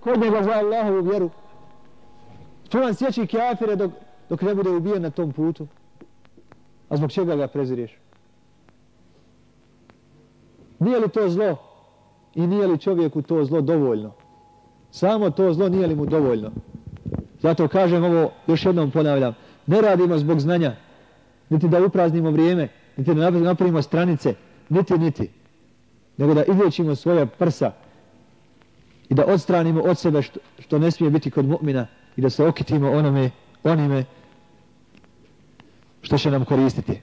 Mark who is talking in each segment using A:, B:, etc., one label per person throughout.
A: kod njega za Allahovu vjeru. To vam sjeći kafire dok, dok ne bude ubijen na tom putu. A zbog čega ga preziriješ? Nije li to zlo? I nije li čovjeku to zlo dovoljno? Samo to zlo nije li mu dovoljno? Zato kažem ovo, još jednom ponavljam, ne radimo zbog znanja, niti da upraznimo vrijeme, niti da napravimo stranice, niti, niti, nego da izlječimo svoje prsa i da odstranimo od sebe što, što ne smije biti kod mu'mina i da se okitimo onome, onime što će nam koristiti.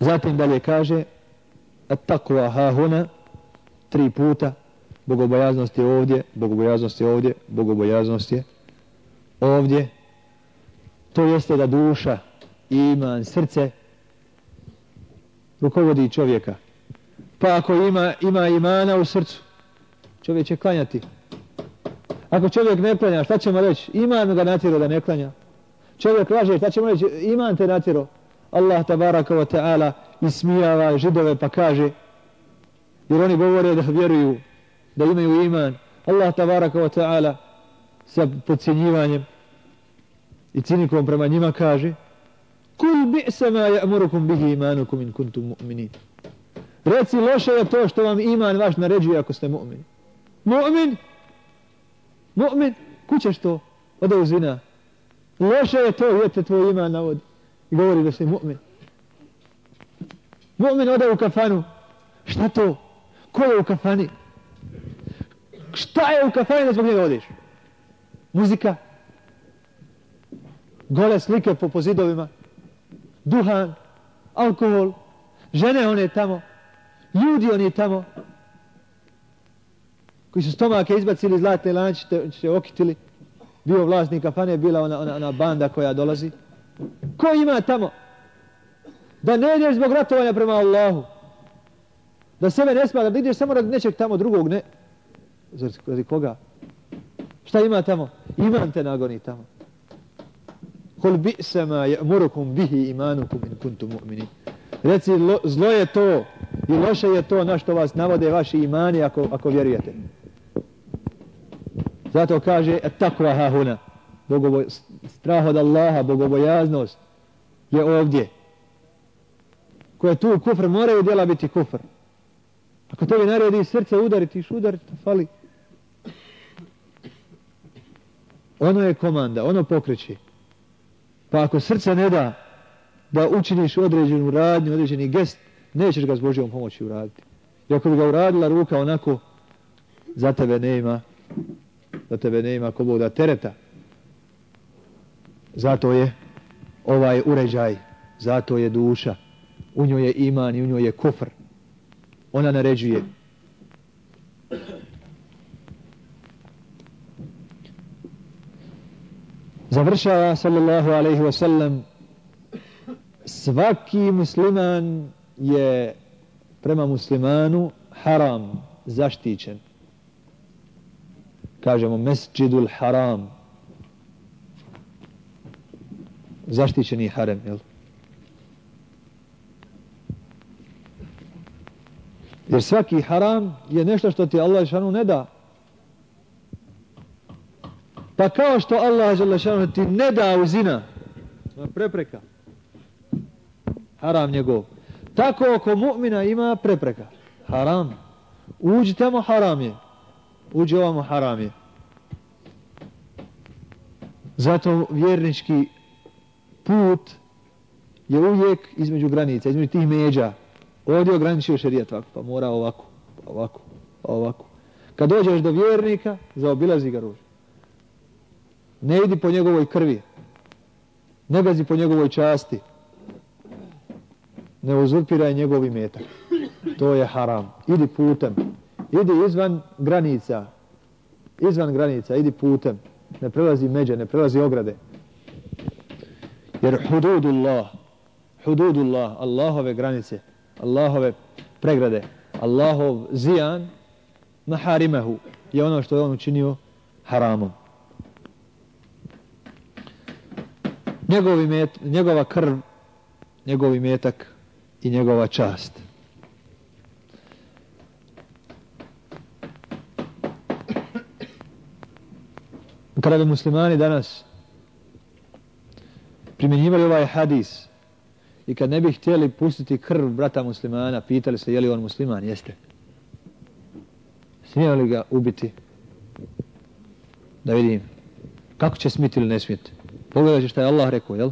A: Zatim dalje kaže at takva hahuna tri puta bogobojaznost je ovdje bogobojaznost je ovdje bogobojaznost je ovdje to jeste da duša iman srce rukovodi čovjeka pa ako ima, ima imana u srcu čovjek će klanjati. Ako čovjek ne klanja šta ćemo reći iman ga natjero da ne klanja. Čovjek laže šta ćemo reći iman te natjero. Allah tabaraka wa ta'ala ismijava židove pa kaže jer oni govore da vjeruju da imaju iman. Allah tabaraka wa ta'ala sa podcjenjivanjem i cinikom prema njima kaže kul bi'sa ma ya'murukum bihi imanukum in kuntum mu'minin reci loše je to što vam iman vaš naređuje ako ste mu'min mu'min mu'min kućeš to ode u loše je to jete tvoj iman navodi i govori da si mu'min. Mu'min ode u kafanu. Šta to? Ko je u kafani? Šta je u kafani da zbog njega odeš? Muzika? Gole slike po pozidovima? Duhan? Alkohol? Žene one tamo? Ljudi oni tamo? Koji su stomake izbacili zlatne lanče, se okitili? Bio vlasnik kafane, bila ona, ona, ona banda koja dolazi? Ko ima tamo? Da ne ideš zbog ratovanja prema Allahu. Da sebe ne smada, da ideš samo radi nečeg tamo drugog, ne. Radi koga? Šta ima tamo? Iman te nagoni tamo. Kol bi se ma murukum bihi imanukum in kuntum mu'mini. Reci, lo, zlo je to i loše je to na što vas navode vaši imani ako, ako vjerujete. Zato kaže, takva hahuna. Bogobo, bogoboj, strah od Allaha, bogobojaznost je ovdje. Ko je tu kufr, moraju djela biti kufr. Ako tebi naredi srce udariti, iš udariti, fali. Ono je komanda, ono pokreće. Pa ako srce ne da da učiniš određenu radnju, određeni gest, nećeš ga s Božijom pomoći uraditi. I ako bi ga uradila ruka onako, za tebe nema, za tebe nema ko boda tereta. Zato je ovaj uređaj, zato je duša. U njoj je iman i u njoj je kufr. Ona naređuje. Završava sallallahu alaihi wa sallam svaki musliman je prema muslimanu haram, zaštićen. Kažemo mesđidul haram, zaštićeni harem, jel? Jer svaki haram je nešto što ti Allah šanu ne da. Pa kao što Allah šanu ti ne da uzina, prepreka, haram njegov. Tako oko mu'mina ima prepreka, haram. Uđi tamo haram je. Uđi ovamo haram je. Zato vjernički put je uvijek između granica, između tih međa. Ovdje je ograničio šerijat ovako, pa mora ovako, pa ovako, pa ovako. Kad dođeš do vjernika, zaobilazi ga ruž. Ne idi po njegovoj krvi. Ne gazi po njegovoj časti. Ne uzurpiraj njegovi metak. To je haram. Idi putem. Idi izvan granica. Izvan granica, idi putem. Ne prelazi međe, ne prelazi ograde. Jer hududullah, hududullah, Allahove granice, Allahove pregrade, Allahov zijan, maharimehu, je ono što je on učinio haramom. Njegovi met, njegova krv, njegovi metak i njegova čast. Kada bi muslimani danas primjenjivali ovaj hadis i kad ne bi htjeli pustiti krv brata muslimana, pitali se je li on musliman, jeste. Smijeli li ga ubiti? Da vidim. Kako će smiti ili ne smijeti? Pogledat će šta je Allah rekao, jel?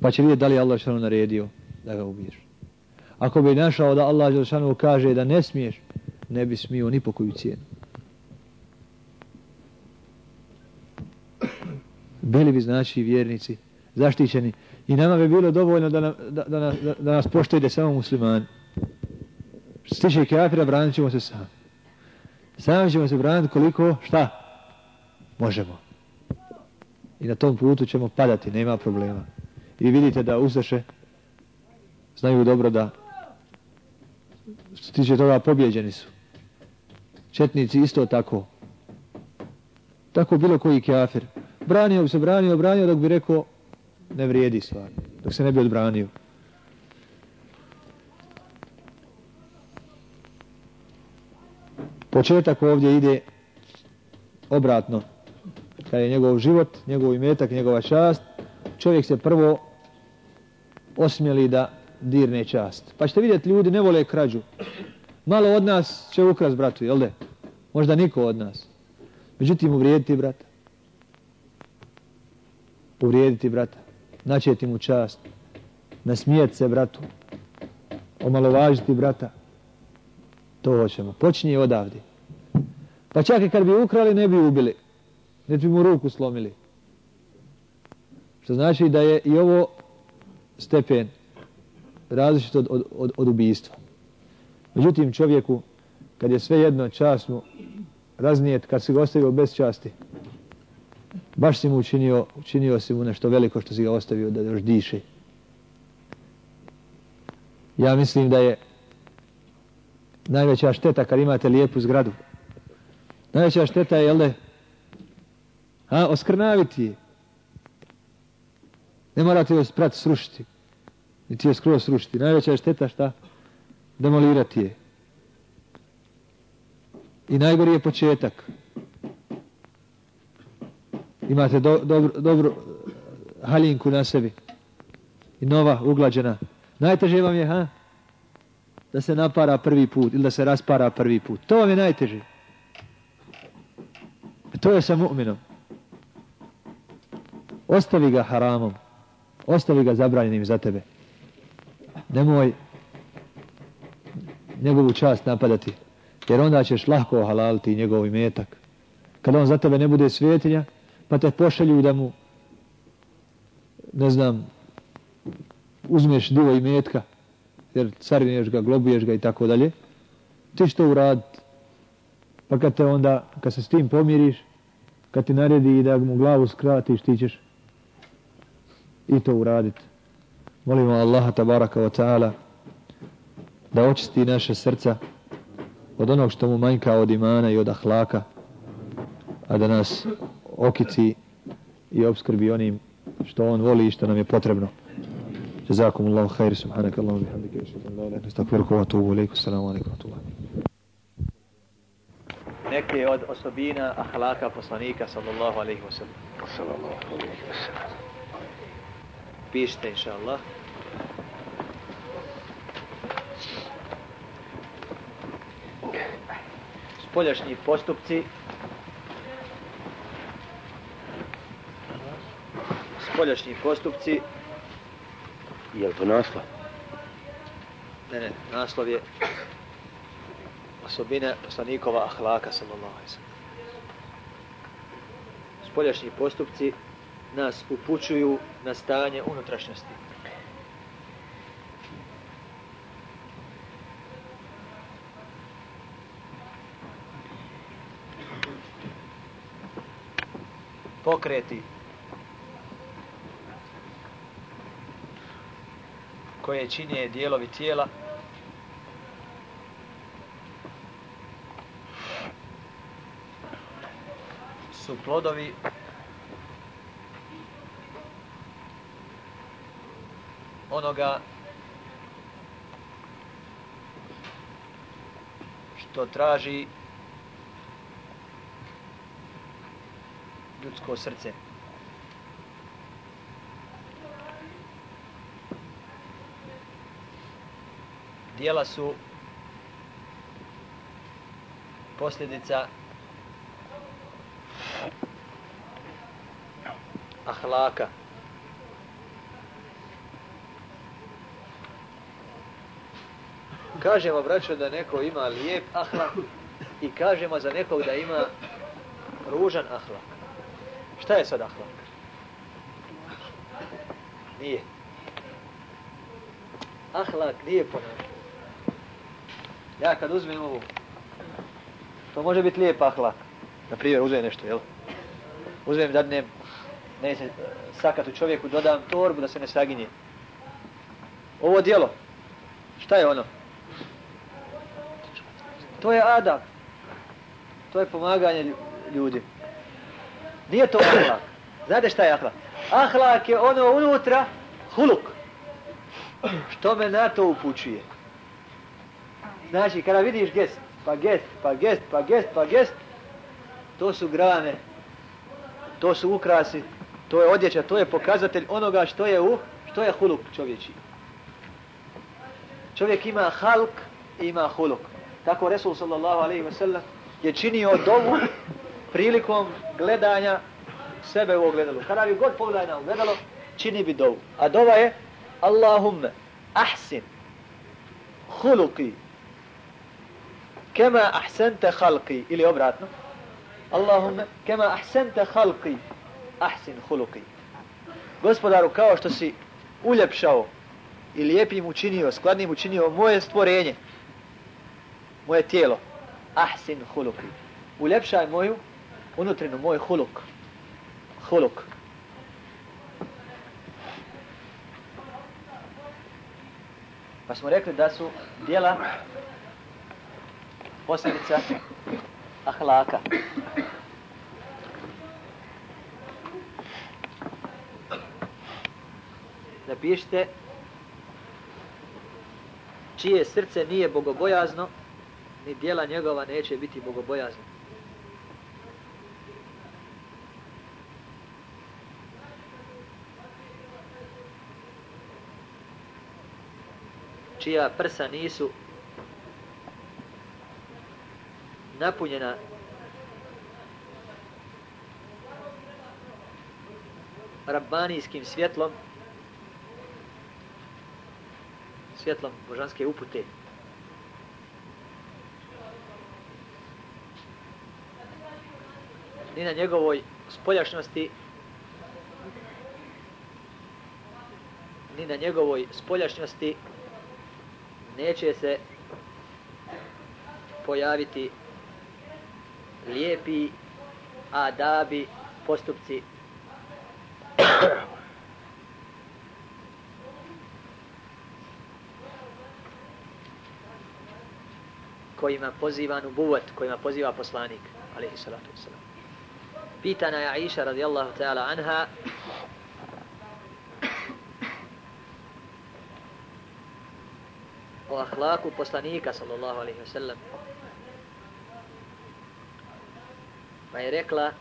A: Pa će vidjeti da li je Allah što naredio da ga ubiješ. Ako bi našao da Allah Đelšanu kaže da ne smiješ, ne bi smio ni po koju cijenu. Bili bi znači vjernici zaštićeni i nama bi bilo dovoljno da, nam, da, da, da, da nas poštede samo muslimani. Što se tiče kafira, branit ćemo se sami. Sami ćemo se braniti koliko, šta? Možemo. I na tom putu ćemo padati, nema problema. I vidite da uzeše znaju dobro da što tiče toga pobjeđeni su. Četnici isto tako. Tako bilo koji kafir. Branio bi se, branio, branio dok bi rekao ne vrijedi stvar. Dok se ne bi odbranio. Početak ovdje ide obratno. Kad je njegov život, njegov imetak, njegova čast, čovjek se prvo osmjeli da dirne čast. Pa ćete vidjeti, ljudi ne vole krađu. Malo od nas će ukras bratu, jel de? Možda niko od nas. Međutim, uvrijediti brata. Uvrijediti brata. Načeti mu čast. Nasmijeti se bratu. Omalovažiti brata. To hoćemo. Počinje odavde. Pa čak i kad bi ukrali, ne bi ubili. Ne bi mu ruku slomili. Što znači da je i ovo stepen različito od, od, od, od ubijstva. Međutim, čovjeku, kad je sve jedno čast mu raznijet, kad si ga ostavio bez časti, baš si mu učinio, učinio si mu nešto veliko što si ga ostavio da još diše. Ja mislim da je najveća šteta kad imate lijepu zgradu. Najveća šteta je, jel da A, oskrnaviti je. Ne morate joj sprat srušiti niti je skroz srušiti. Najveća je šteta šta? Demolirati je. I najgori je početak. Imate do, dobro, dobro eh, haljinku na sebi. I nova, uglađena. Najteže vam je, ha? Da se napara prvi put ili da se raspara prvi put. To vam je najteže. E to je sa mu'minom. Ostavi ga haramom. Ostavi ga zabranjenim za tebe. Nemoj njegovu čast napadati. Jer onda ćeš lahko halaliti njegov imetak. Kada on za tebe ne bude svjetinja, pa te pošalju da mu ne znam uzmeš dio imetka jer cariniješ ga, globuješ ga i tako dalje ti što urad pa kad te onda kad se s tim pomiriš kad ti naredi i da mu glavu skratiš ti ćeš i to uraditi molimo Allaha tabaraka wa ta'ala da očisti naše srca od onog što mu manjka od imana i od ahlaka a da nas okici i obskrbi onim što on voli i što nam je potrebno. Allahu khair, subhanaka Allahu bihamdika, ashhadu an la ilaha illa anta astaghfiruka wa atubu ilayk. Assalamu alaykum wa rahmatullahi.
B: Neke od osobina ahlaka poslanika sallallahu alejhi ve sellem.
C: Sallallahu alejhi ve sellem.
B: Pišite inshallah. Spoljašnji postupci spoljašnji postupci.
C: Je li to naslov?
B: Ne, ne, naslov je osobine poslanikova ahlaka, sallallahu alaihi Spoljašnji postupci nas upućuju na stanje unutrašnjosti. Pokreti koje činje dijelovi tijela su plodovi onoga što traži
A: ljudsko srce. Dijela su posljedica ahlaka. Kažemo, braćo, da neko ima lijep ahlak i kažemo za nekog da ima ružan ahlak. Šta je sad ahlak? Nije. Ahlak nije ponašanje. Ja kad uzmem ovu, to može biti lijep ahlak. Na primjer, uzmem nešto, jel? Uzmem da ne, ne se sakatu čovjeku, dodam torbu da se ne saginje. Ovo dijelo, šta je ono? To je adab. To je pomaganje ljudi. Nije to ahlak. Znate šta je ahlak? Ahlak je ono unutra, huluk. Što me na to upućuje? Znači, kada vidiš gest, pa gest, pa gest, pa gest, pa gest, to su grane, to su ukrasi, to je odjeća, to je pokazatelj onoga što je u, što je huluk čovječi. Čovjek ima halk ima huluk. Tako Resul sallallahu alaihi ve sellem je činio dovu prilikom gledanja sebe u ogledalu. Kada bi god pogledaj na ogledalo, čini bi dovu. A dova je Allahumme ahsin huluki kema ahsente halki ili obratno Allahumme kema ahsente halki ahsin huluki Gospodaru, kao što si uljepšao i lijepim učinio, skladnim učinio moje stvorenje, moje tijelo, ahsin huluki. Uljepšaj moju unutrinu, moj huluk. Huluk. Pa smo rekli da su dijela posljedica ahlaka. Napišite čije srce nije bogobojazno, ni dijela njegova neće biti bogobojazna. Čija prsa nisu napunjena rabbanijskim svjetlom, svjetlom božanske upute, ni na njegovoj spoljašnosti, ni na njegovoj spoljašnjosti neće se pojaviti lijepi adabi postupci kojima pozivan u buvat, kojima poziva poslanik, alaihi salatu wasalam. Pitana je Aisha radijallahu ta'ala anha o ahlaku poslanika sallallahu alaihi wa sallam. Pa je rekla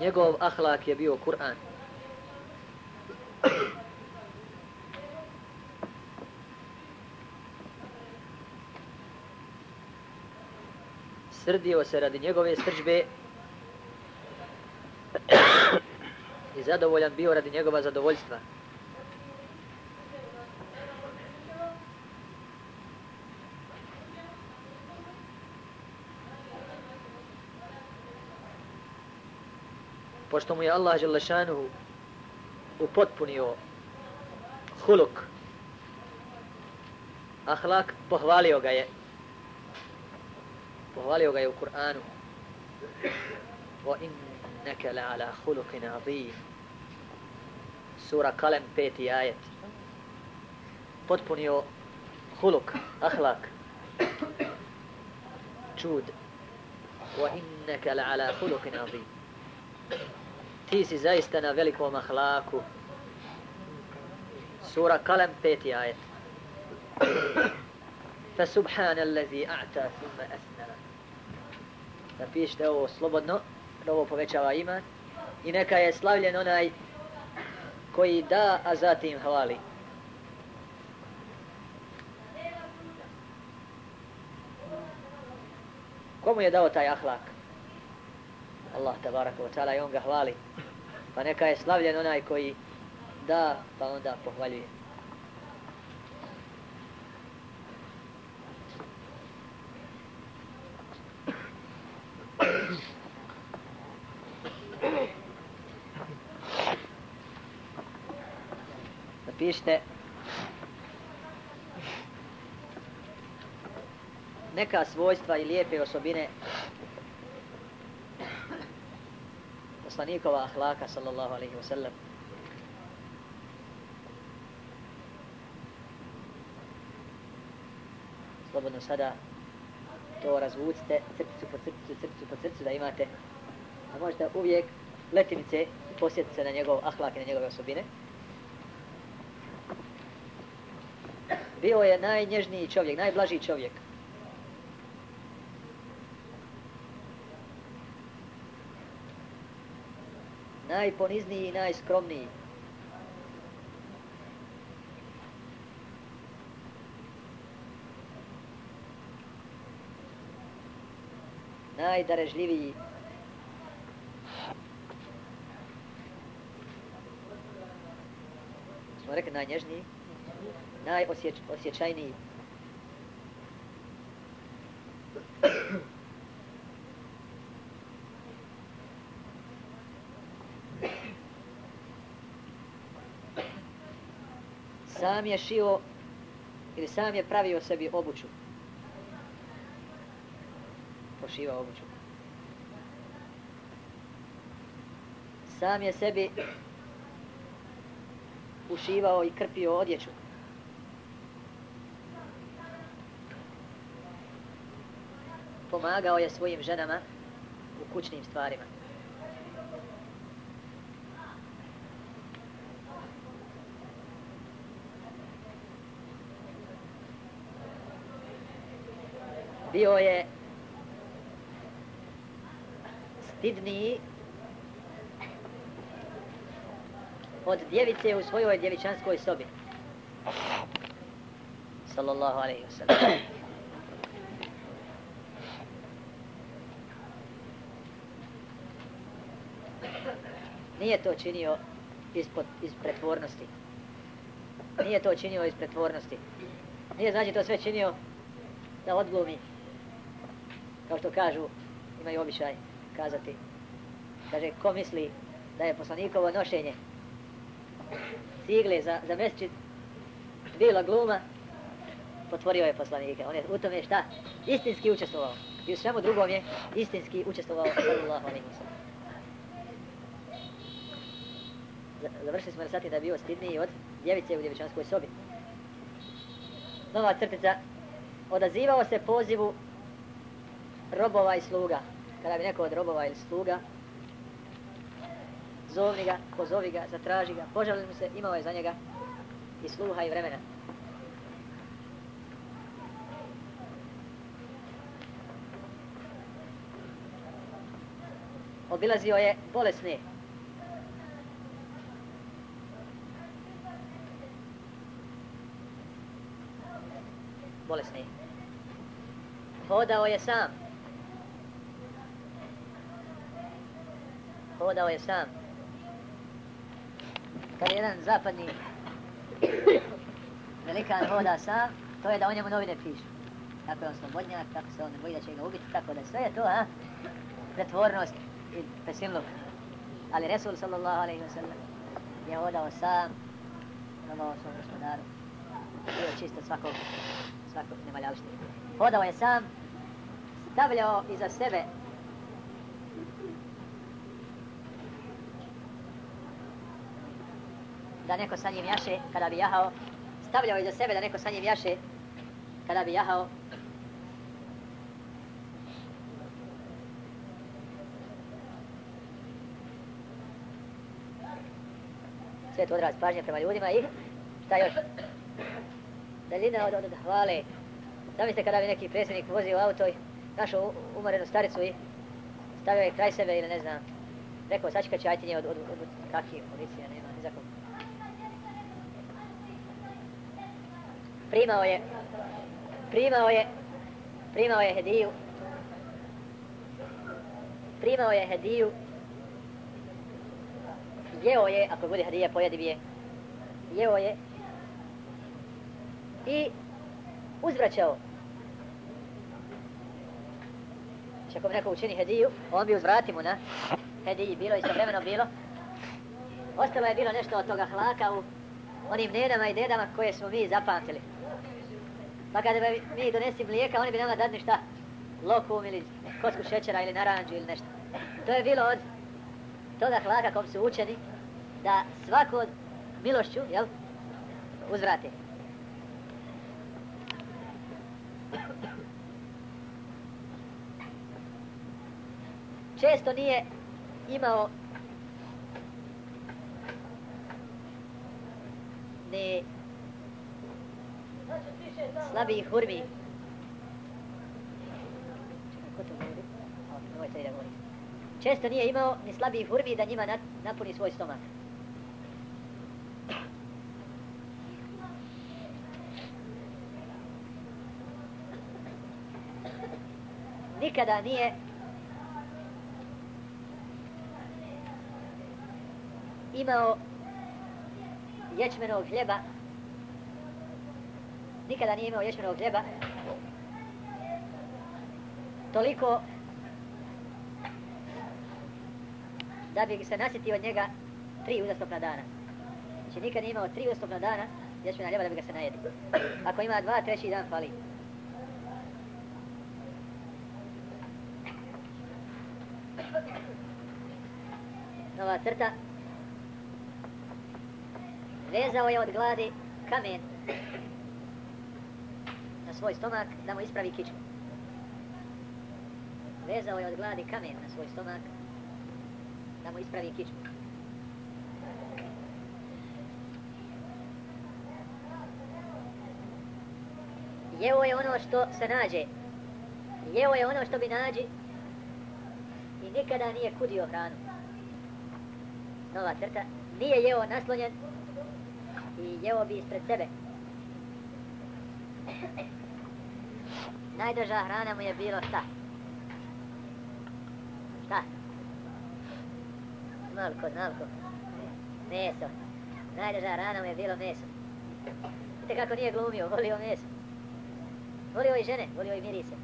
A: njegov ahlak je bio Kur'an. Srdio se radi njegove srđbe i zadovoljan bio radi njegova zadovoljstva. Pošto mu je Allah Želešanuhu upotpunio huluk, ahlak, pohvalio ga je pohvalio ga je u Kur'anu wa innaka la ala khuluqin azim sura kalem peti ajet potpunio huluk, ahlak čud wa innaka la ala khuluqin azim ti si zaista na velikom ahlaku sura kalem peti ajet
D: فسبحان الذي أعتى ثم أثنى Napišite ovo slobodno, da ovo povećava iman. I neka je slavljen onaj koji da, a zatim hvali. Komu je dao taj ahlak? Allah tabaraka wa ta'ala i on ga hvali. Pa neka je slavljen onaj koji da, pa onda pohvaljuje. Pišite neka svojstva i lijepe osobine poslanikova ahlaka sallallahu alaihi wa sallam. Slobodno sada to razvucite crticu po crticu, crticu po crticu da imate. A možete uvijek letimice posjetiti se na njegov ahlak i na njegove osobine. Bio je najnježniji čovjek, najblažiji čovjek. najponizniji i najskromniji. Najdarežljiviji. Smo rekli najnježniji, najosjećajniji. sam je šio ili sam je pravio sebi obuću. Pošiva obuću. Sam je sebi ušivao i krpio odjeću. Pomagao je svojim ženama u kućnim stvarima. bio je stidniji od djevice u svojoj djevičanskoj sobi. Sallallahu alaihi wa sallam. Nije to činio ispod, iz pretvornosti. Nije to činio iz pretvornosti. Nije znači to sve činio da odglumi kao što kažu, imaju običaj kazati, kaže, ko misli da je poslanikovo nošenje cigle za, za mesčit bila gluma, potvorio je poslanike. On je u tome šta? Istinski učestvovao. I u svemu drugom je istinski učestvovao. Sallallahu alaihi wa Završili smo na sati da je bio stidniji od djevice u djevičanskoj sobi. Nova crtica. Odazivao se pozivu robova i sluga. Kada bi neko od robova ili sluga zovni ga, pozovi ga, zatraži ga, požali mu se, imao je za njega i sluha i vremena. Obilazio je bolesne. Bolesne. Hodao je sam. hodao je sam. Kad jedan zapadni velikan hoda sam, to je da o njemu novine pišu. Kako je on slobodnjak, kako se on ne boji da će ga ubiti, tako da sve je to, a? Pretvornost i pesimluk. Ali Resul sallallahu alaihi wa sallam je hodao sam, robao svom gospodaru. Bio čisto svakog, svakog nemaljavštine. Hodao je sam, stavljao iza sebe da neko sa njim jaše kada bi jahao. Stavljao iza sebe da neko sa njim jaše kada bi jahao. Sve to odraz pažnje prema ljudima i šta još? Daljina od, od, od hvale Zamislite kada bi neki predsjednik vozio auto i našao umarenu staricu i stavio je kraj sebe ili ne znam. Rekao, sačekat ću, ajte od, od, od, od kakih policija, nema, ni za kog. Primao je, primao je, primao je hediju, primao je hediju, jeo je, ako bude hedija, pojedi bi je, jeo je i uzvraćao. Znači, ako mi neko učini hediju, on bi uzvratio mu na hediji, bilo istovremeno bilo. Ostalo je bilo nešto od toga hlaka u onim nenama i dedama koje smo mi zapamtili. Pa kada bi mi donesi mlijeka, oni bi nama dadni šta? Lokum ili kosku šećera ili naranđu ili nešto. To je bilo od toga hlaka kom su učeni da svako milošću, jel, uzvrati. Često nije imao ni slabih hurmi. Ko to govori? O, nemojte i da govorite. Često nije imao ni slabih hurmi da njima napuni svoj stomak. Nikada nije imao ječmenog hljeba nikada nije imao ječmenog hljeba toliko da bi se nasjetio od njega tri uzastopna dana. Znači nikad nije imao tri uzastopna dana ječmena hljeba da bi ga se najedi. Ako ima dva, treći dan fali. Nova crta. Vezao je od gladi kamen na svoj stomak da mu ispravi kičmu. Vezao je od gladi kamen na svoj stomak da mu ispravi kičmu. Jeo je ono što se nađe. Jeo je ono što bi nađi i nikada nije kudio hranu. Nova crta. Nije jeo naslonjen i jeo bi ispred sebe. Najdrža hrana mu je bilo šta? Šta? Malko, malko. Meso. Najdrža hrana mu je bilo meso. Vidite kako nije glumio, volio meso. Volio i žene, volio i mirise.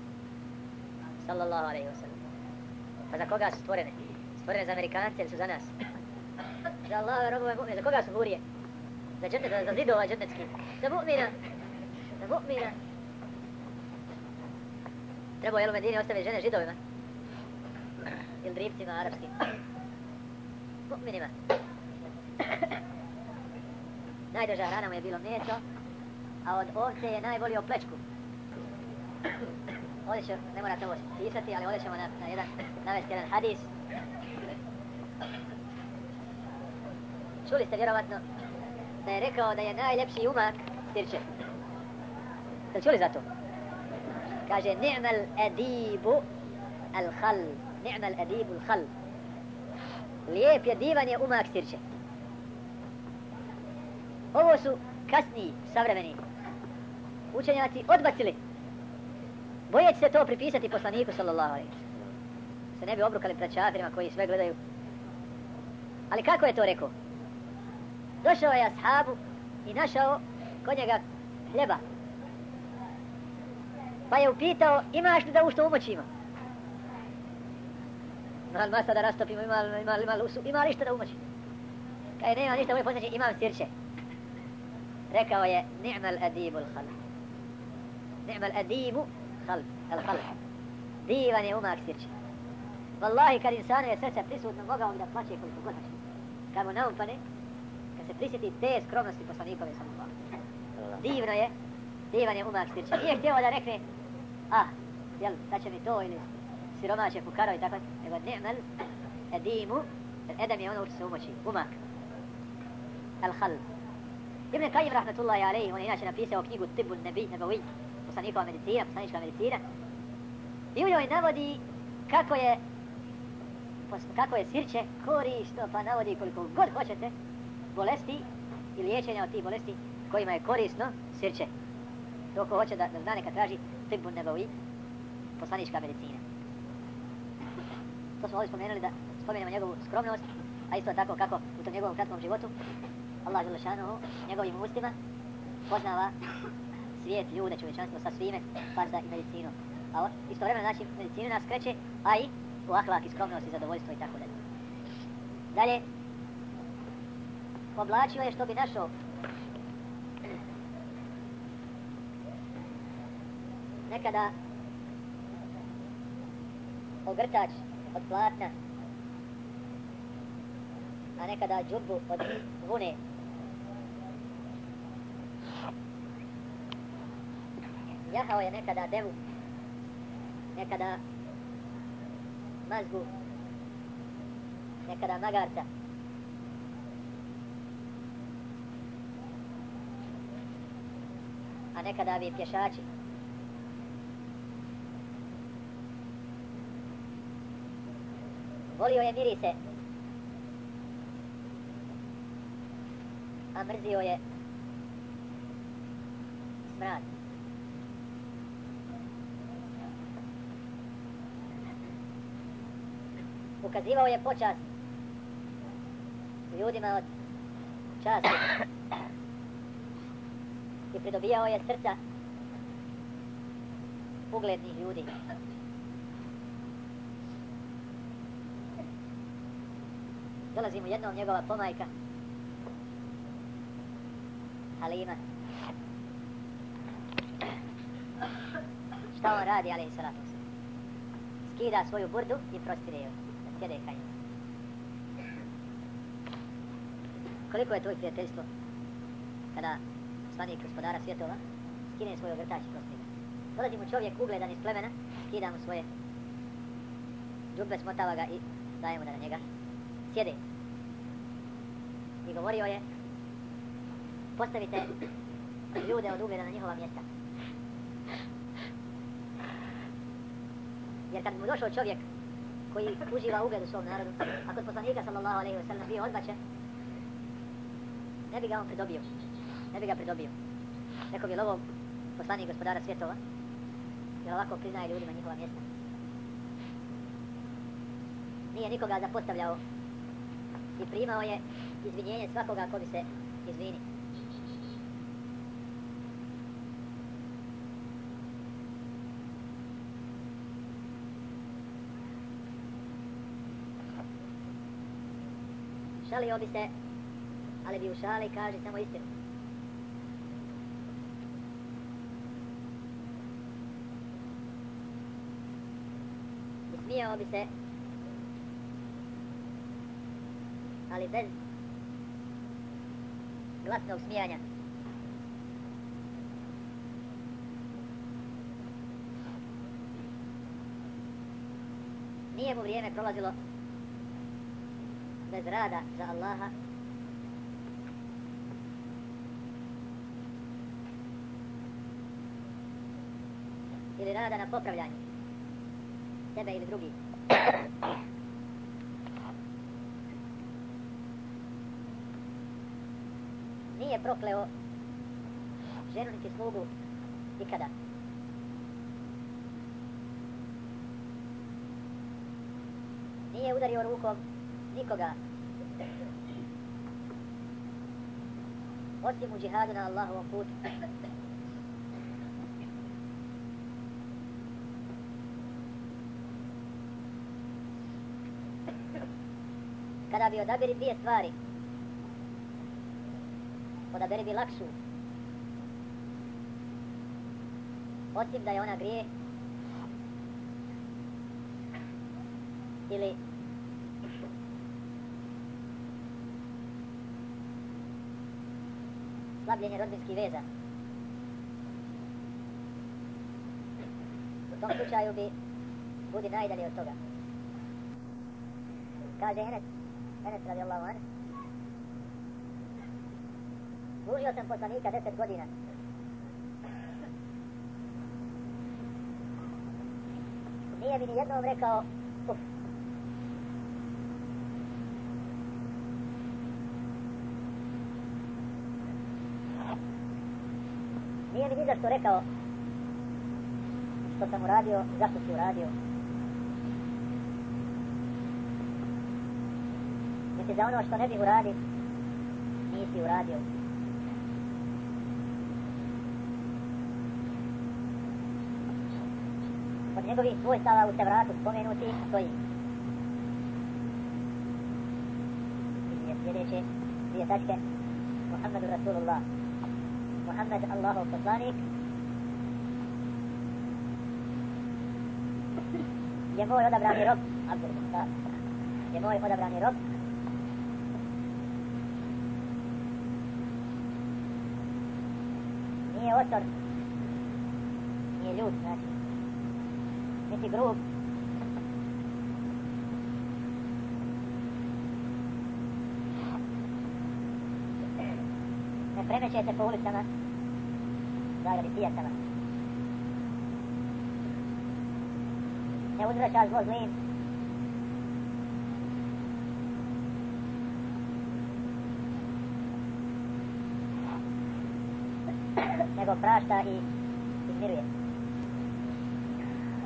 D: Sallallahu alaihi wa sallam. Pa za koga su stvorene? Stvorene za Amerikance ili su za nas? Za Allahove robove mu'mine, za koga su hurije? Za džennet, za, za zidova džennetski. Za mu'mina. Za mu'mina. Trebao je u Medini ostaviti žene židovima. Ili dripcima arapskim. Mu'minima. Najdrža hrana mu je bilo meso, a od ovce je najvolio plečku. Ovdje ću, ne morate ovo pisati, ali ovdje ćemo na, na jedan, navesti jedan hadis. Čuli ste vjerovatno da je rekao da je najljepši umak sirće. Ste čuli za to? Kaže, ni'mal edibu al khal. Ni'mal edibu al khal. Lijep je divan je umak sirće. Ovo su kasni, savremeni učenjaci odbacili. Bojeći se to pripisati poslaniku sallallahu alaihi. Se ne bi obrukali pred čafirima koji sve gledaju. Ali kako je to rekao? Došao je ashabu i našao kod njega hljeba. Pa je upitao, imaš li da u što umoćimo? Ima li masa da rastopimo, ima li, ima li, ima li, ima li šta da umoćimo? Kaj nema ništa, moj poznači, imam sirće. Rekao je, ni'mal adibu al-khalq. Ni'mal adibu القلب القلب ديواني وما اكسرش والله كان إنسان يسرسه بريسود من مقاوم ده فلاشي كل فقوتها شيء. كانوا نوم فني كسه بريسه تي تي اسكرونس تي بصانيكا ليس الله. ديوانا يه ديواني وما اكسرش إيه اكتوا ده ركني. آه يل تاشا مي تو اللي سيرونا اشي فكارو يتاكا ايبا نعمل اديمو الأدم يونا ورسه وما شيء. وما الخلب ابن القيم رحمة الله عليه وهنا شنا فيسه وكتيبه الطب النبي النبوي. Poslanikova medicina, poslanička medicina. I u njoj navodi kako je kako je sirće korisno, pa navodi koliko god hoćete bolesti i liječenja od tih bolesti kojima je korisno sirće. To ko hoće da, da zna neka traži tibu nebovi, poslanička medicina. To smo ovdje spomenuli da spomenemo njegovu skromnost, a isto tako kako u tom njegovom kratkom životu Allah Želešanu njegovim ustima poznava svijet, ljude, čovječanstvo sa svime, pa da i medicinu. A isto vremena znači medicinu nas kreće, a i u ahlak i skromnost i zadovoljstvo i tako dalje. Dalje, oblačio je što bi našao nekada ogrtač od platna, a nekada džubu od vune. Jahao je nekada devu, nekada mazgu, nekada magarca. A nekada bi pješači. Volio je mirise. A mrzio je smrad. Ukazivao je počast ljudima od časti. I pridobijao je srca uglednih ljudi. Dolazi mu jednom njegova pomajka, Halima. Šta on radi, ali i salatu Skida svoju burdu i prostire joj sjede kaj Koliko je tvoj prijateljstvo kada slanik gospodara svjetova skine svoj ogrtač i prostiva. Dolazi mu čovjek ugledan iz plemena, skida mu svoje džube, smotava ga i daje mu da na njega sjede. I govorio je, postavite ljude od ugleda na njihova mjesta. Jer kad mu došao čovjek koji uživa ugled u svom narodu, a kod poslanika sallallahu alaihi wa sallam bio odbačen, ne bi ga on pridobio. Ne bi ga pridobio. Rekao bi lovo poslanik gospodara svjetova, jer ovako priznaje ljudima njihova mjesta. Nije nikoga zapostavljao i primao je izvinjenje svakoga ko bi se izvinio. Šalio bi se, ali bi u šali kaže samo istinu. I smijao bi se, ali bez glasnog smijanja. Nije mu vrijeme prolazilo bez rada za Allaha ili rada na popravljanju sebe ili drugi. Nije prokleo ženu niti slugu nikada. Nije udario rukom nikoga osim u džihadu na Allahovom putu. Kada bi odabiri dvije stvari, odabiri bi lakšu, osim da je ona grije, ili slabljenje rodbinskih veza. U tom slučaju bi budi najdalje od toga. Kaže Enes, Enes radi Allahu Enes, služio sam poslanika deset godina. Nije mi ni jednom rekao, uff, Nije što rekao što sam uradio, zašto si uradio. Niti za ono što ne bih uradio, nisi uradio. Od njegovih svojstava u Tevratu spomenuti stoji. I sljedeće dvije tačke. Muhammedu Rasulullah. Muhammed Allahov poslanik. Je moj odabrani rob. Abdul Muhtar. Je moj odabrani rob. Nije otor. Nije ljud, znači niti grub. Ne premećajte po ulicama, zagradi pijacama. Ne uzvraća zlo zlim. nego prašta i izmiruje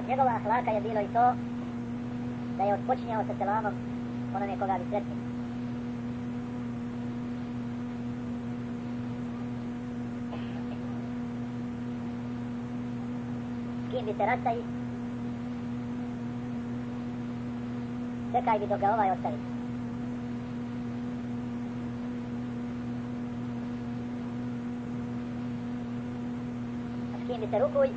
D: njegova ahlaka je bilo i to da je odpočinjao sa selamom onome koga bi sretni. S kim bi se rastaji, čekaj bi dok ga ovaj ostavi. A s kim bi se rukuj,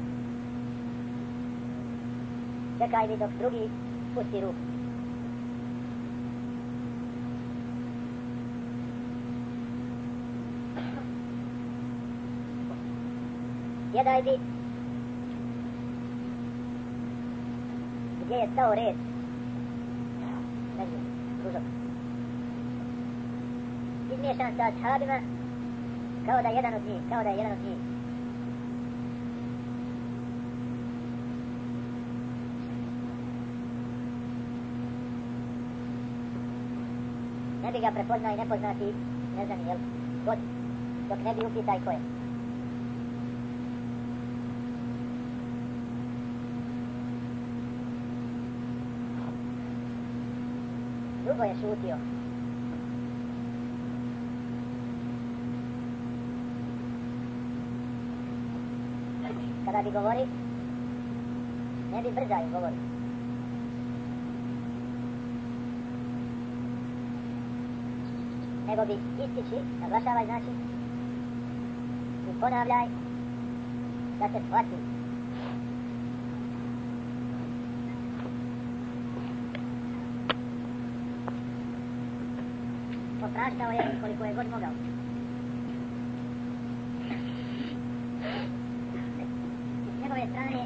D: čekaj mi dok drugi pusti ruku. Jedaj bi gdje je stao red. Ne znam, kružok. Izmiješan sa ashabima kao da je jedan od njih, kao da je jedan od njih. ne bi ga prepoznao i nepoznati, ne znam jel, god, dok ne bi upitaj ko je. Dugo je šutio. Kada bi govori, ne bi brzaju govoriti. nego bi ističi, naglašavaj znači, i ponavljaj da se shvati. Popraštao je koliko je god mogao. S njegove strane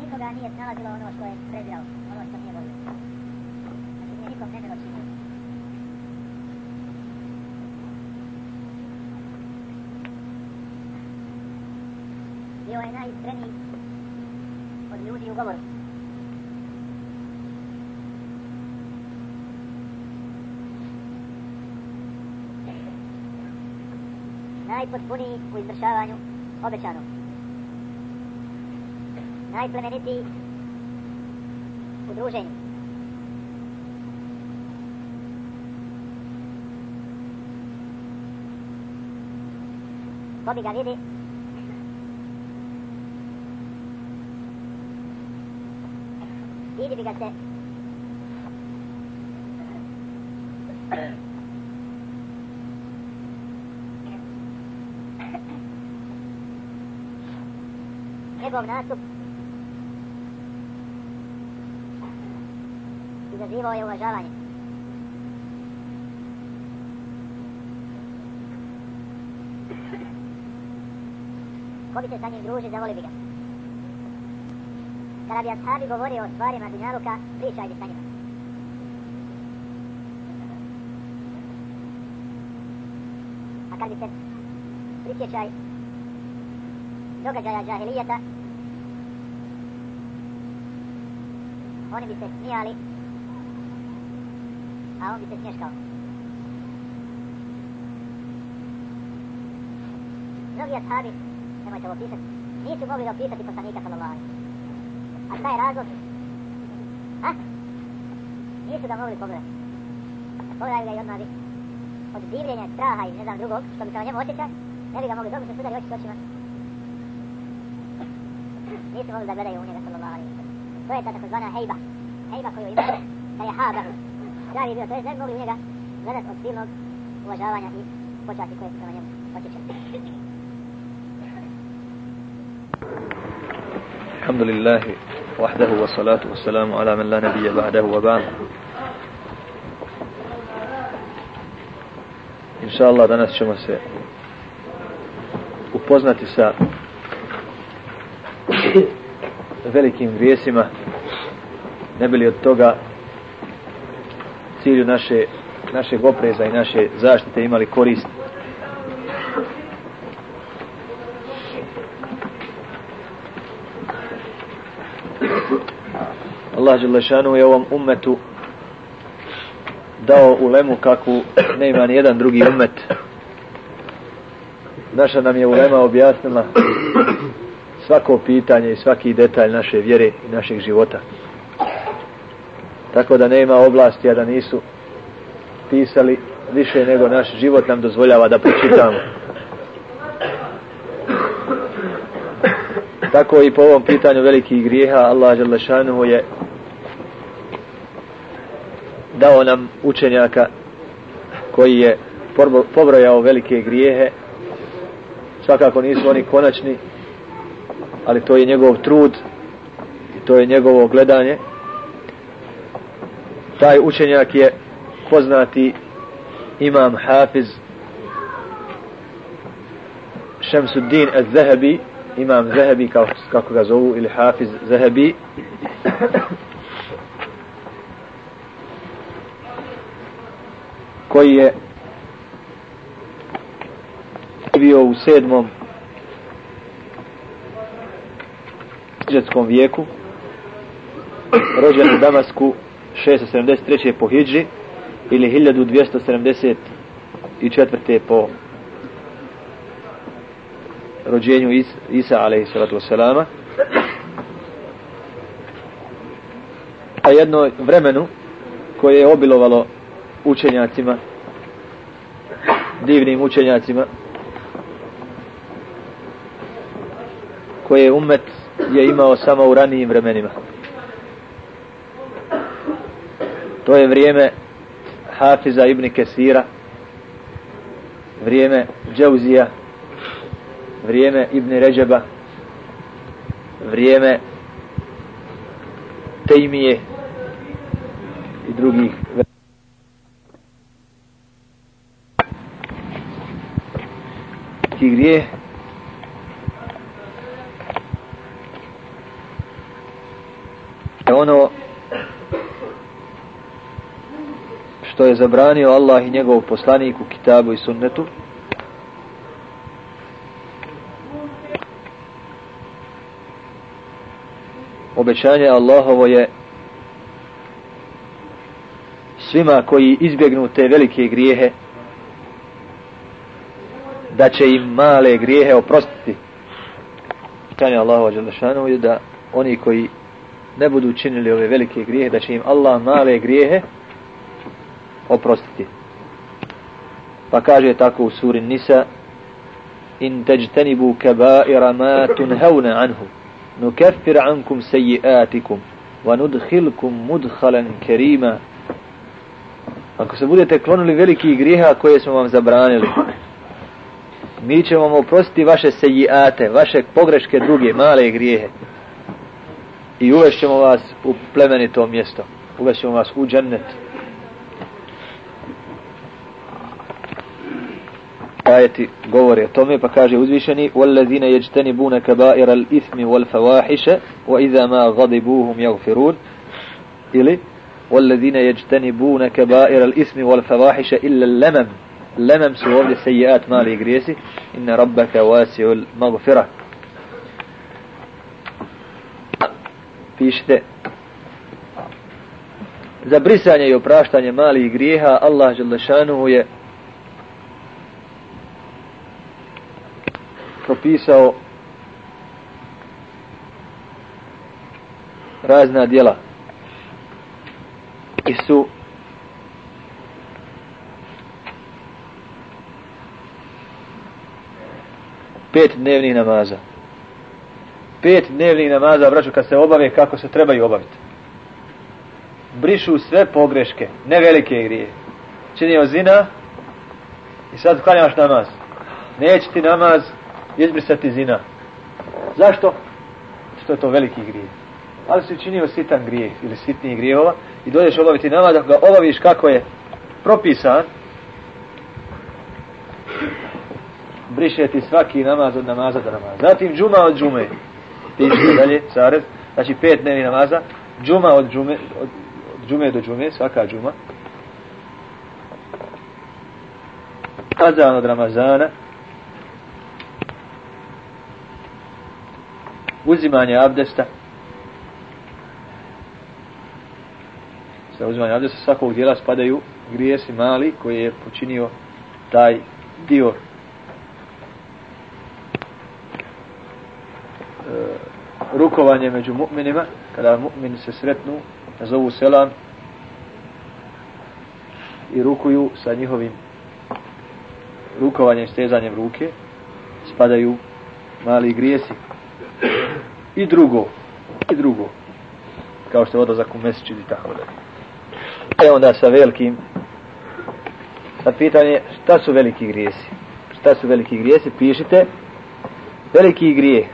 D: nikoga nije snalazilo ono što je prezirao, ono što nije volio. Znači nije nikom nemilo činio. bio je najiskreniji od ljudi u govoru. Najpotpuniji u izvršavanju obećanog. Najplemenitiji u druženju. Ko bi ga vidi, vidi bi ga se njegov nastup izazivao je uvažavanje. Ko bi se sa njim druži, zavoli bi ga. Kada bi ashabi govorio o stvarima dunjaluka, pričaj bi sa njima. A kad bi se prisjećaj događaja džahilijeta, oni bi se smijali, a on bi se smješkao. Mnogi ashabi, nemojte ovo pisati, nisu mogli opisati poslanika sallallahu alaihi A šta je razlog? Ha? Nisu ga mogli pogledati. Pogledaju ga i odmah bi od divljenja, straha i ne znam drugog, što bi se o njemu osjećao, ne bi ga mogli dobro se sudari oči s očima. Nisu mogli da gledaju u njega sallallahu alaihi To je ta takozvana hejba. Hejba koju ima da je habahu. Pravi je bio, to je bi mogli njega gledat od silnog uvažavanja i počasti koje se prema njemu osjećaju.
A: الحمد لله وحده والصلاة والسلام على من لا نبي بعده وبعد Inša Allah, danas ćemo se upoznati sa velikim grijesima, ne bili od toga cilju naše, našeg opreza i naše zaštite imali korist. Allah Đelešanu je ovom ummetu dao ulemu kakvu ne ima ni jedan drugi umet. Naša nam je ulema objasnila svako pitanje i svaki detalj naše vjere i našeg života. Tako da nema oblasti, a da nisu pisali više nego naš život nam dozvoljava da pročitamo. Tako i po ovom pitanju velikih grijeha Allah Đalešanu je dao nam učenjaka koji je pobrojao velike grijehe svakako nisu oni konačni ali to je njegov trud i to je njegovo gledanje. Taj učenjak je poznati imam Hafiz Šemsuddin al-Zahabi imam Zahabi kako ga zovu ili Hafiz Zahabi. Koji je bio u sedmom hijđarskom vijeku rođen u Damasku 673. po hijđi ili 1274. po rođenju Is Isa alaihi salatu wasalama a jedno vremenu koje je obilovalo učenjacima, divnim učenjacima, koje umet je imao samo u ranijim vremenima. To je vrijeme Hafiza ibn Kesira, vrijeme Džauzija, vrijeme Ibn Ređeba, vrijeme Tejmije i drugih veliki grijeh je ono što je zabranio Allah i njegov poslanik u kitabu i sunnetu obećanje Allahovo je svima koji izbjegnu te velike grijehe da će im male grijehe oprostiti. Pitanje Allahu Đelešanu je da oni koji ne budu činili ove velike grijehe, da će im Allah male grijehe oprostiti. Pa kaže tako u suri Nisa in tajtanibu kebaira ma tunhauna anhu Nukeffir ankum seji'atikum wa nudhilkum mudkhalan karima Ako se budete klonili veliki grijeha koje smo vam zabranili, mi ćemo vam oprostiti vaše sejijate, vaše pogreške druge, male grijehe. I uvešćemo vas u plemenito mjesto. Uvešćemo vas u džennet. Ajeti govori o tome, pa kaže uzvišeni وَالَّذِينَ يَجْتَنِبُونَ كَبَائِرَ الْإِثْمِ وَالْفَوَاحِشَ وَإِذَا مَا غَضِبُوهُمْ يَغْفِرُونَ ili وَالَّذِينَ يَجْتَنِبُونَ كَبَائِرَ الْإِثْمِ وَالْفَوَاحِشَ إِلَّا اللَّمَمْ lemem su ovdje sejiat mali grijesi inna rabbaka wasi'ul magfira pišite za brisanje i opraštanje malih grijeha Allah Đelešanu je propisao razna djela i su pet dnevnih namaza. Pet dnevnih namaza, braću, kad se obave kako se trebaju obaviti. Brišu sve pogreške, ne velike grije. Činio zina i sad klanjaš namaz. Neće ti namaz izbrisati zina. Zašto? Što je to veliki grijeh. Ali si učinio sitan grijeh ili sitniji grijehova i dođeš obaviti namaz, da ga obaviš kako je propisan, briše ti svaki namaz od namaza do namaza. Zatim džuma od džume. Pišite dalje, carez. Znači pet dnevi namaza. Džuma od džume, od, od džume do džume, svaka džuma. Azan od Ramazana. Uzimanje abdesta. Sa uzimanje abdesta svakog dijela spadaju grijesi mali koji je počinio taj dio e, rukovanje među mu'minima, kada mu'mini se sretnu, nazovu selam i rukuju sa njihovim rukovanjem stezanjem ruke, spadaju mali grijesi. I drugo, i drugo, kao što je odlazak u mesičid i tako da. E onda sa velikim, sad pitanje, šta su veliki grijesi? Šta su veliki grijesi? Pišite, veliki grijeh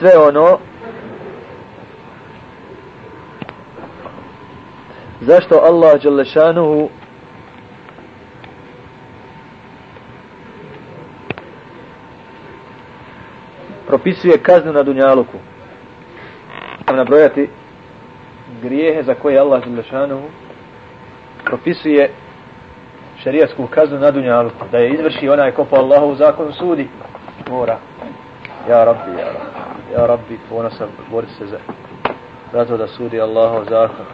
A: sve ono zašto Allah Đelešanuhu propisuje kaznu na Dunjaluku. Sam nabrojati grijehe za koje Allah Đalešanuhu propisuje šarijasku kaznu na Dunjaluku. Da je izvrši onaj ko po Allahu zakonu sudi. Mora. Ja rabbi, ja rabbi ja rabbi ponosan bori se za zato da sudi Allahov zakon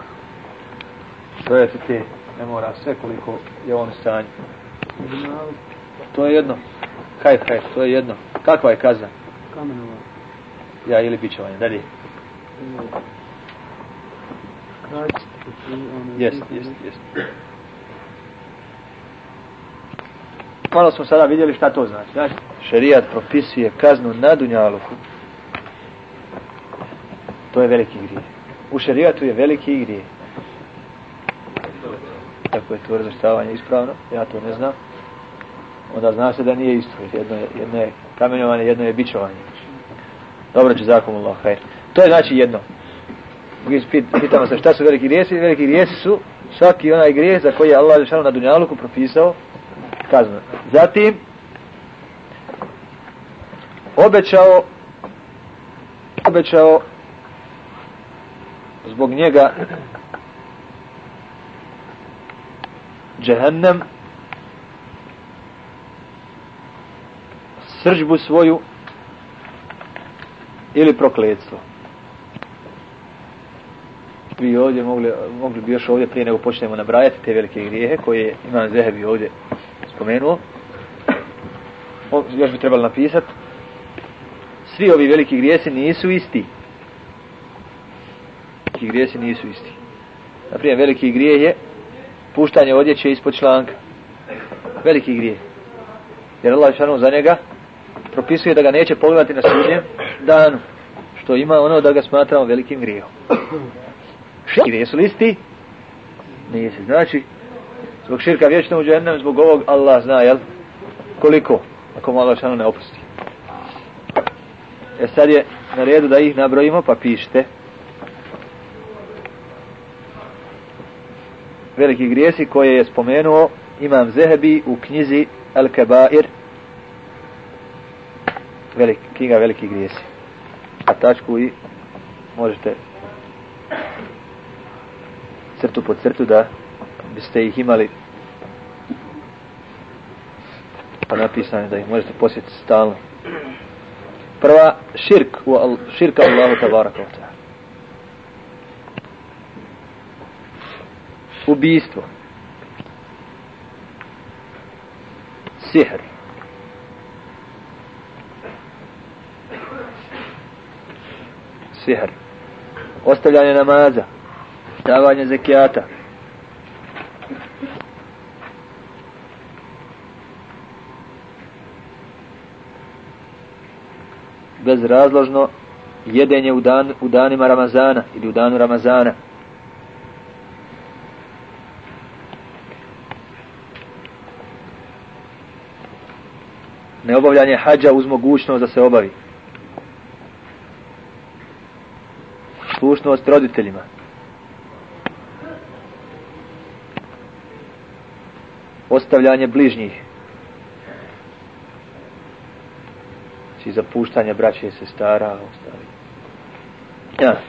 A: stojati te ne mora sve koliko je on stanje. to je jedno kaj kaj to je jedno kakva je kazna kamenova ja ili bićovanje dalje jest jest jest malo smo sada vidjeli šta to znači znači šerijat propisuje kaznu na dunjaluku to je veliki grije. U šerijatu je veliki grije. Tako je to razvrstavanje ispravno, ja to ne znam. Onda zna se da nije isto. Jedno je, jedno je kamenovanje, jedno je bičovanje. Dobro će zakon Allah, hajr. To je znači jedno. Pitamo se šta su veliki grijesi. Veliki grijesi su svaki onaj grijeh za koji je Allah Žešanu na Dunjaluku propisao kaznu. Zatim obećao obećao zbog njega džehennem sržbu svoju ili prokledstvo. Vi ovdje mogli, mogli bi još ovdje prije nego počnemo nabrajati te velike grijehe koje Imam Zehebi ovdje spomenuo. O, još bi trebalo napisati. Svi ovi veliki grijesi nisu isti veliki grijesi nisu isti. Naprimjer, veliki grijeh je puštanje odjeće ispod članka. Veliki grijeh. Jer Allah je za njega propisuje da ga neće pogledati na sudnjem danu. Što ima ono da ga smatramo velikim grijehom. Širka jesu li isti? Nije se. Znači, zbog širka vječnog džennem, zbog ovog Allah zna, jel? Koliko? Ako mu Allah ne opusti. E sad je na redu da ih nabrojimo, pa pišite. veliki grijesi koje je spomenuo Imam Zehebi u knjizi El Kebair velik, knjiga veliki grijesi a tačku i možete crtu po crtu da biste ih imali pa napisane da ih možete posjetiti stalno Prva, širk, u al, širka Allahu tabaraka wa ta'ala. Ubijstvo. Sihr. Sihr. Ostavljanje namaza. Davanje zekijata. bezrazložno jedenje u, dan, u danima Ramazana ili u danu Ramazana. Neobavljanje hađa uz mogućnost da se obavi. Poslušnost roditeljima. Ostavljanje bližnjih. znači zapuštanje braće i sestara ostali. Ja.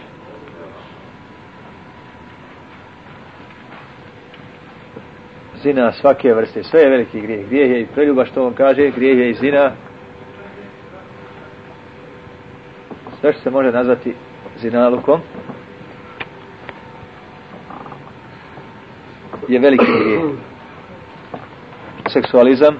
A: Zina svake vrste, sve je veliki grijeh. Grijeh je i preljuba što on kaže, grijeh je i zina. Sve što se može nazvati zinalukom je veliki grijeh. Seksualizam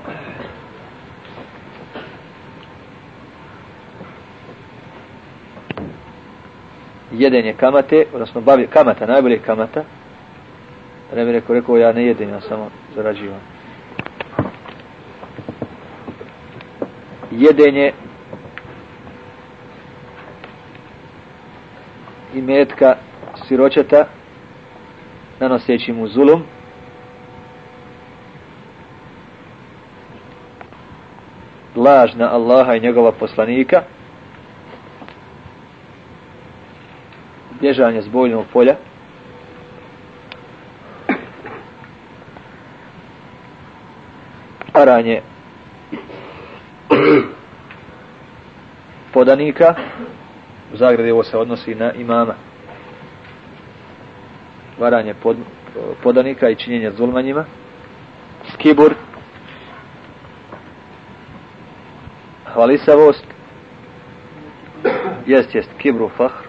A: jedenje kamate, odnosno bavi kamata, najbolje kamata. Ne bi rekao, rekao, ja ne jedem, ja samo zarađivam. Jedenje i metka siročeta nanoseći mu zulum laž na Allaha i njegova poslanika bježanje s bojnog polja. Aranje podanika. U zagradi ovo se odnosi na imama. Varanje pod, podanika i činjenje zulmanjima. Skibur. Hvalisavost. Jest, jest, kibru fahr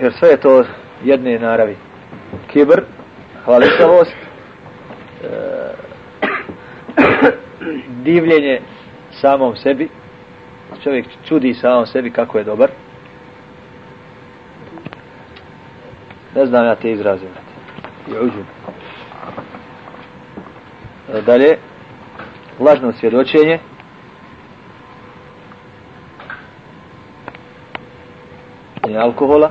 A: jer sve je to jedne naravi. Kibr, hvalisavost, e, divljenje samom sebi, čovjek čudi samom sebi kako je dobar. Ne znam ja te izraze. I e, dalje, lažno svjedočenje, alkohola,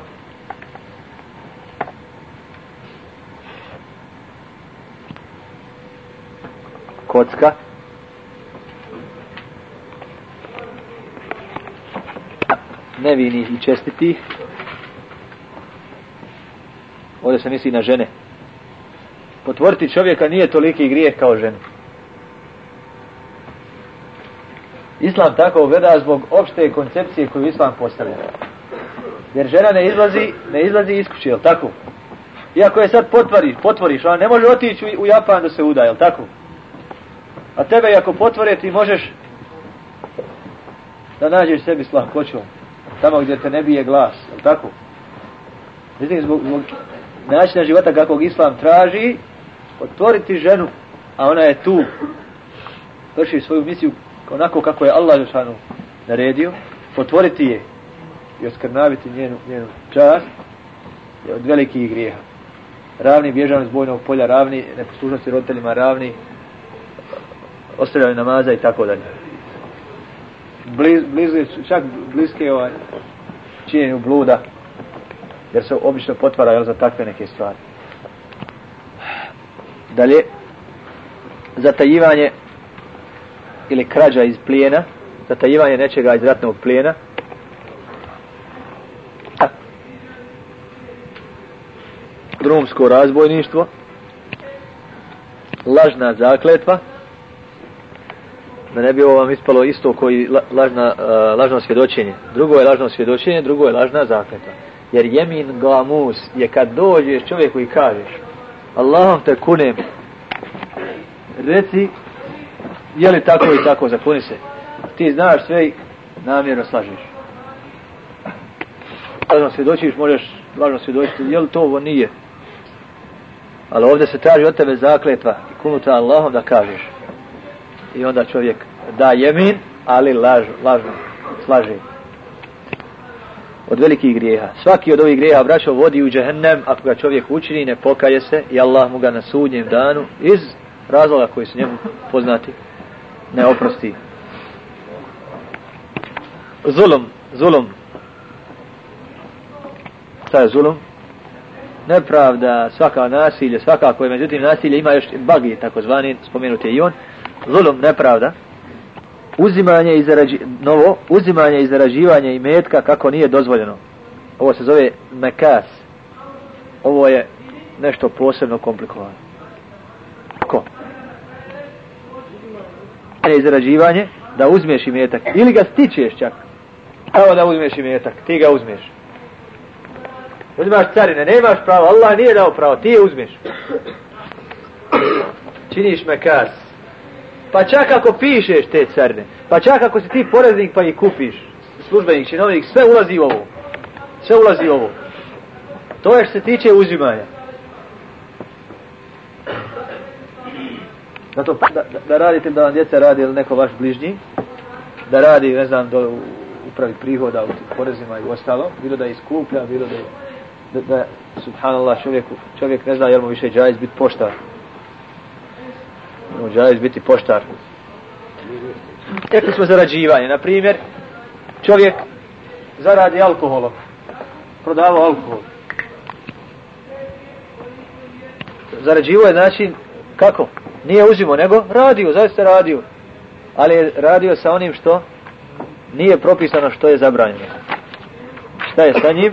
A: kocka. Nevinih i čestitih, Ovdje se misli na žene. Potvoriti čovjeka nije toliki grijeh kao ženu. Islam tako ugleda zbog opšte koncepcije koju Islam postavlja. Jer žena ne izlazi, ne izlazi iz kuće, jel tako? Iako je sad potvoriš, potvoriš, ona ne može otići u Japan da se uda, jel tako? A tebe ako potvore ti možeš da nađeš sebi s lahkoćom. Tamo gdje te ne bije glas. Je tako? Znači, zbog, zbog načina života kakvog islam traži, otvoriti ženu, a ona je tu, vrši svoju misiju onako kako je Allah Žešanu naredio, potvoriti je i oskrnaviti njenu, njenu čast je od velikih grijeha. Ravni bježan iz bojnog polja, ravni neposlušnosti roditeljima, ravni ostavljali namaza i tako dalje. Bliz, blizu, čak bliske ovaj činjenju bluda, jer se obično potvara jel, za takve neke stvari. Dalje, zatajivanje ili krađa iz plijena, zatajivanje nečega iz ratnog plijena, drumsko razbojništvo, lažna zakletva, da ne bi ovo vam ispalo isto koji lažna, uh, lažno svjedočenje. Drugo je lažno svjedočenje, drugo je lažna zakleta. Jer jemin glamus je kad dođeš čovjeku i kažeš Allahom te kunem reci je li tako i tako zakuni se ti znaš sve i namjerno slažeš. Lažno svjedočiš, možeš lažno svjedočiti, je li to ovo nije? Ali ovdje se traži od tebe zakletva i kunuta Allahom da kažeš. I onda čovjek da jemin, ali laž, lažno, slaže. Od velikih grijeha. Svaki od ovih grijeha braćo vodi u džehennem ako ga čovjek učini, ne pokaje se i Allah mu ga na sudnjem danu iz razloga koji su njemu poznati ne oprosti. Zulum, zulum. Šta je zulum? Nepravda, svaka nasilje, svaka koje međutim nasilje ima još bagi, takozvani, spomenuti i on. Zulum, nepravda. Uzimanje i zarađi, novo, uzimanje i zarađivanje i metka kako nije dozvoljeno. Ovo se zove mekas. Ovo je nešto posebno komplikovano. Ko? i zarađivanje, da uzmeš i metak. Ili ga stičeš čak. Evo da uzmeš i metak, ti ga uzmeš. Uzimaš carine, nemaš pravo, Allah nije dao pravo, ti je uzmeš. Činiš me kas. Pa čak ako pišeš te carne, pa čak ako si ti poreznik pa ih kupiš, službenik, činovnik, sve ulazi u ovo. Sve ulazi u ovo. To je što se tiče uzimanja. Zato da, da, da radite da vam djeca radi ili neko vaš bližnji, da radi, ne znam, do upravi prihoda u porezima i ostalo, bilo da iskuplja, bilo da da, da subhanallah, čovjek, čovjek ne zna jel mu više džajz biti poštar. Mu biti poštar. Rekli smo zarađivanje, na primjer, čovjek zaradi alkoholom, prodavao alkohol. Zarađivo je način, kako? Nije uzimo, nego radio, zaista radio. Ali je radio sa onim što nije propisano što je zabranjeno. Šta je sa njim?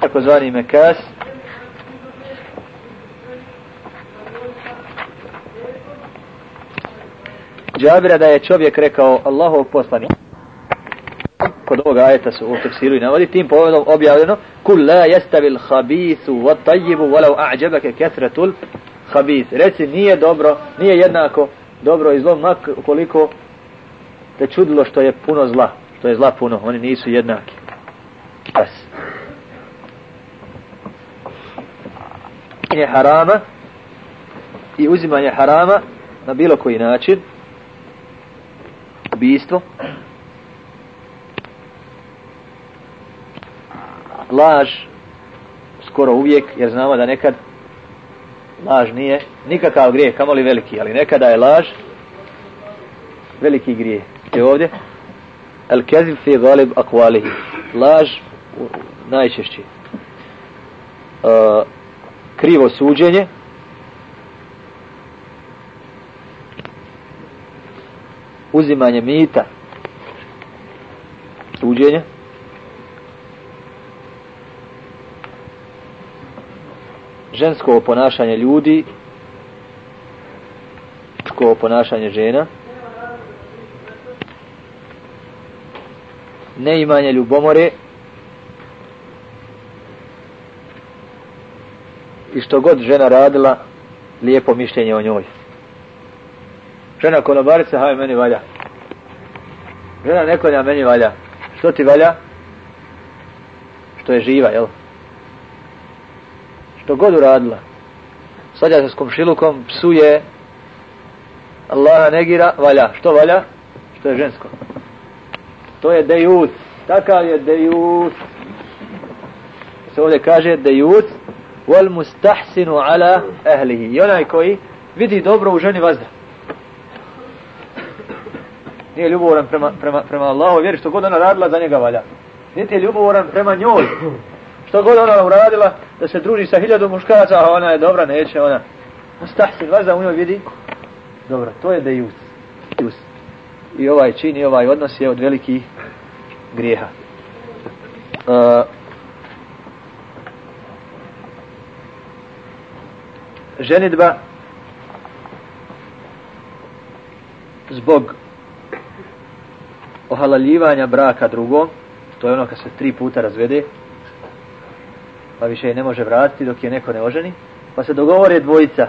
A: Tako zvani mekas. Džabira da je čovjek rekao Allahov poslanik kod ovog ajeta su u tefsiru i navodi tim povodom objavljeno kul la yastavi al wa tajibu walau a'jabaka kethretul khabith reci nije dobro nije jednako dobro i zlo mak koliko te čudilo što je puno zla što je zla puno oni nisu jednaki. As je harama i uzimanje harama na bilo koji način ubijstvo laž skoro uvijek, jer znamo da nekad laž nije nikakav grijeh, kamoli veliki, ali nekada je laž veliki grijeh. Je ovdje? El kezib fi galib akvalihi. Laž najčešći. Uh, krivo suđenje. Uzimanje mita. Suđenje. žensko ponašanje ljudi, žensko ponašanje žena, neimanje ljubomore i što god žena radila, lijepo mišljenje o njoj. Žena konobarica, haj meni valja. Žena nekonja meni valja. Što ti valja? Što je živa, jel? što god uradila. Svađa se s komšilukom, psuje, Allaha negira, valja. Što valja? Što je žensko. To je dejut. Takav je dejut. Se ovdje kaže dejut wal mustahsinu ala ahlihi. I onaj koji vidi dobro u ženi vazda. Nije ljubovoran prema, prema, prema Allahu, vjeri što god ona radila, za njega valja. Niti je ljubovoran prema njoj, što god ona uradila, da se druži sa hiljadu muškaraca, a ona je dobra, neće ona. Stahsin, vas da u njoj vidi. Dobro, to je dejus. dejus. I ovaj čin i ovaj odnos je od velikih grijeha. Uh, ženitba zbog ohalaljivanja braka drugom, to je ono kad se tri puta razvede, pa više je ne može vratiti dok je neko ne oženi, pa se dogovore dvojica,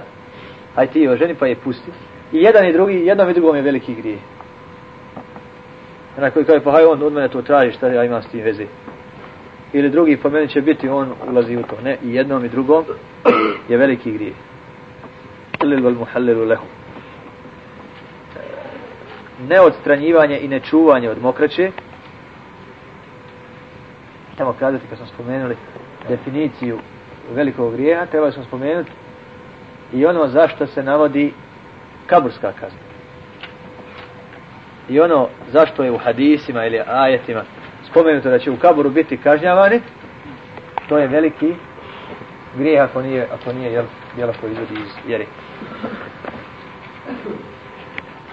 A: aj ti oženi pa je pusti, I jedan i drugi, jednom i drugom je veliki grije. Onaj koji kaže, pa haj on od mene to traži, šta ja imam s tim veze. Ili drugi, po meni će biti, on ulazi u to. Ne, i jednom i drugom je veliki grije. Ili vel muhallilu lehum. Neodstranjivanje i nečuvanje od mokraće. Tamo kazati, kad smo spomenuli definiciju velikog grijeha, trebali smo spomenuti i ono zašto se navodi kaburska kazna. I ono zašto je u hadisima ili ajetima spomenuto da će u kaburu biti kažnjavani, to je veliki grijeh ako nije, ako nije jel, djela koji izvodi iz vjeri.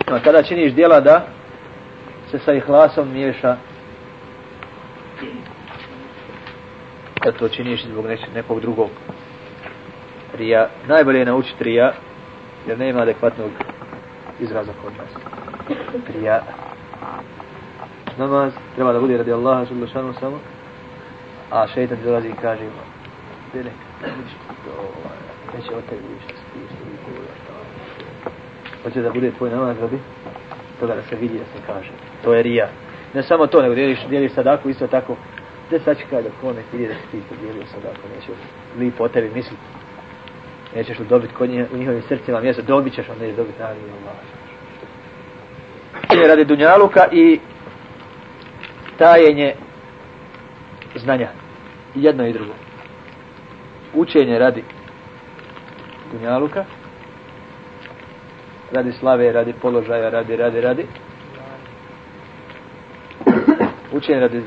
A: A kada činiš djela da se sa ihlasom miješa da to činiš zbog nekog drugog rija, najbolje je naučiti rija jer nema adekvatnog izraza kod nas. Rija. Namaz treba da bude radi Allaha što šanu samo, a šeitan dolazi i kaže Dele, neće od tebi više Hoće da bude tvoj namaz radi toga da se vidi da se kaže. To je rija. Ne samo to, nego dijeliš, dijeliš sadaku isto tako. Gde sad će kada ko nek vidi da si ti podijelio sadaku, neće lipo o tebi misliti nećeš li dobiti kod njih, u njihovim srcima mjesto, dobit ćeš, onda nećeš dobiti nagradu Allah. Učenje radi dunjaluka i tajenje znanja. Jedno i drugo. Učenje radi dunjaluka, radi slave, radi položaja, radi, radi, radi. Učenje radi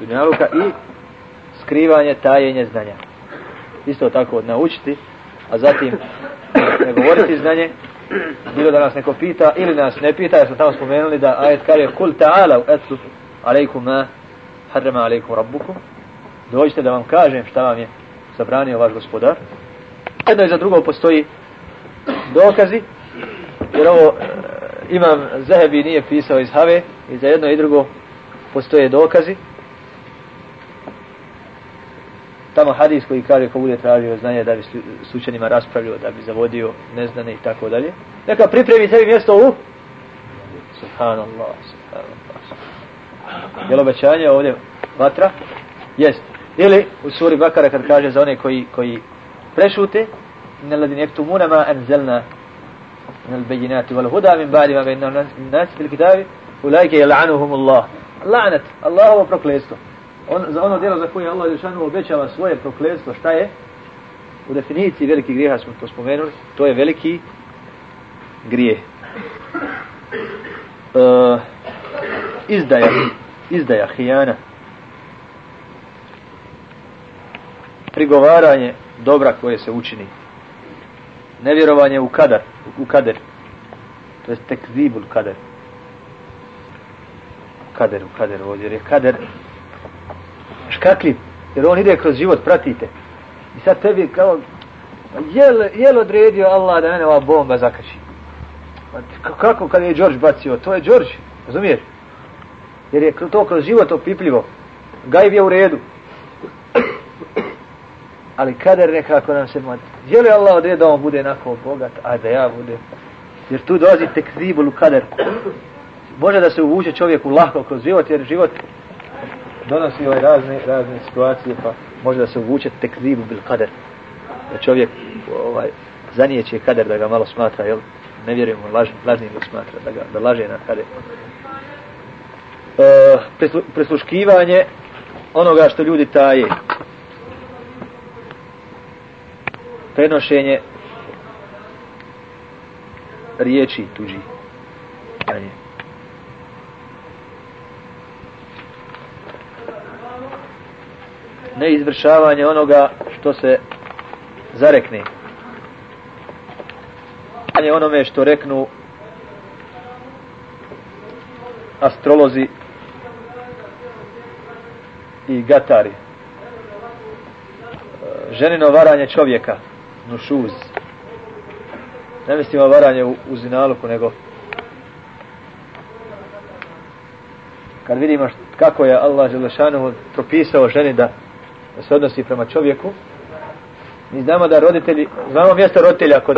A: dunjaluka i skrivanje, tajenje znanja. Isto tako naučiti a zatim ne govoriti znanje, bilo da nas neko pita ili nas ne pita, jer smo tamo spomenuli da ajet je kul ta'ala etlu alejkum ma harrama alejkum rabbukum dođite da vam kažem šta vam je zabranio vaš gospodar jedno i za drugo postoji dokazi jer ovo e, imam Zahebi nije pisao iz Have i za jedno i drugo postoje dokazi tamo hadis koji kaže ko bude tražio znanje da bi s učenima raspravljio, da bi zavodio neznane i tako dalje. Neka pripremi sebi mjesto u Subhanallah, subhanallah. Je li obećanje ovdje vatra? Jest. Ili u suri Bakara kad kaže za one koji, koji prešute ne ladin jektu munama enzelna من البينات والهدى من بعد ما بيننا الناس في الكتاب أولئك يلعنهم الله لعنت الله هو proklesto on, za ono djelo za koje Allah Žešanu obećava svoje prokledstvo, šta je? U definiciji veliki grijeha smo to spomenuli, to je veliki grije. Uh, izdaja, izdaja, hijana. Prigovaranje dobra koje se učini. Nevjerovanje u kadar, u kader. To je tekzibul kader. Kader, u kader ovdje, jer je kader škakljiv, jer on ide kroz život, pratite. I sad tebi kao, jel, jel odredio Allah da mene ova bomba zakači? Pa kako kad je George bacio? To je George, razumiješ? Jer je to kroz život opipljivo. Gajb je u redu. Ali kader nekako nam se mada. Je li Allah odredio da on bude onako bogat, a da ja budem? Jer tu dolazi tekzibul u kader. Može da se uvuče čovjeku lahko kroz život, jer život donosi ovaj razne, razne situacije, pa može da se uvuče tekzibu bil kader. Da čovjek ovaj, zanijeće kader da ga malo smatra, jel? Ne vjerujemo, laž, lažnim ga smatra, da, ga, da laže na kader. E, preslu, presluškivanje onoga što ljudi taje. Prenošenje riječi tuđi. Anje. neizvršavanje onoga što se zarekne. A onome što reknu astrolozi i gatari. Ženino varanje čovjeka, nušuz. Ne mislimo varanje u, u zinaluku, nego kad vidimo kako je Allah Želešanu propisao ženi da se odnosi prema čovjeku. Mi znamo da roditelji, znamo mjesto roditelja kod,